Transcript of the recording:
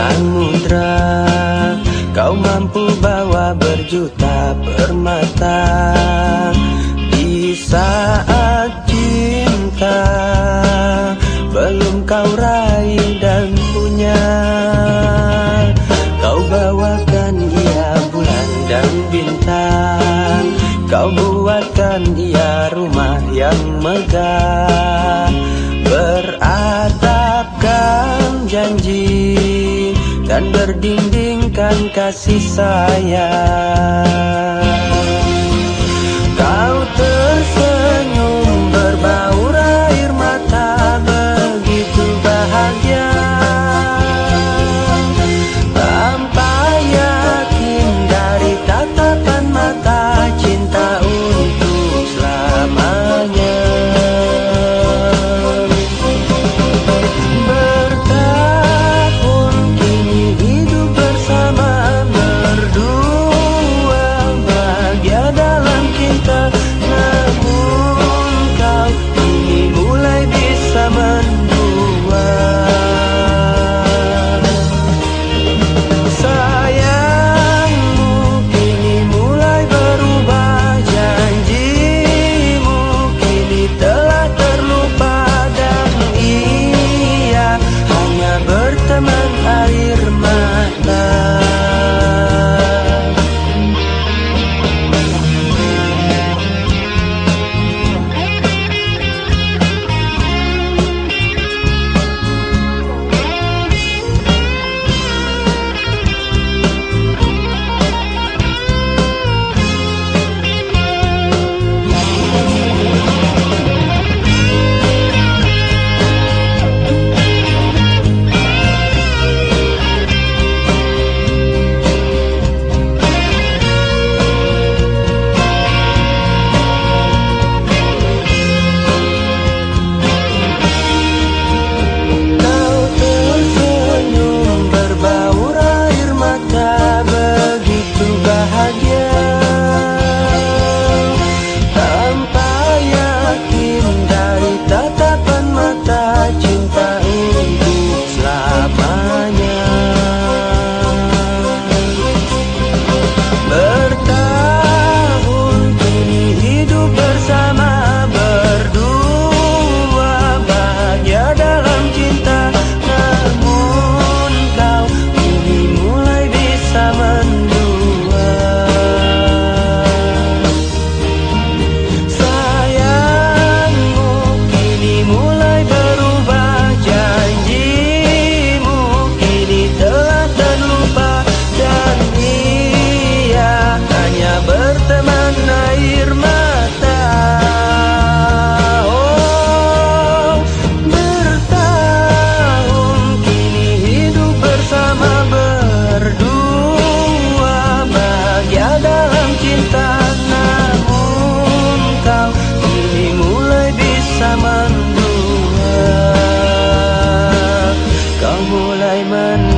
samudra. Kau mampu bawa berjuta permata. Di saat kau raih dan punya. Kau bawakan ia bulan dan bintang. Kau buatkan ia rumah yang megah. Beratapkan janji Dan berdindingkan kasih sayang Sa mulay man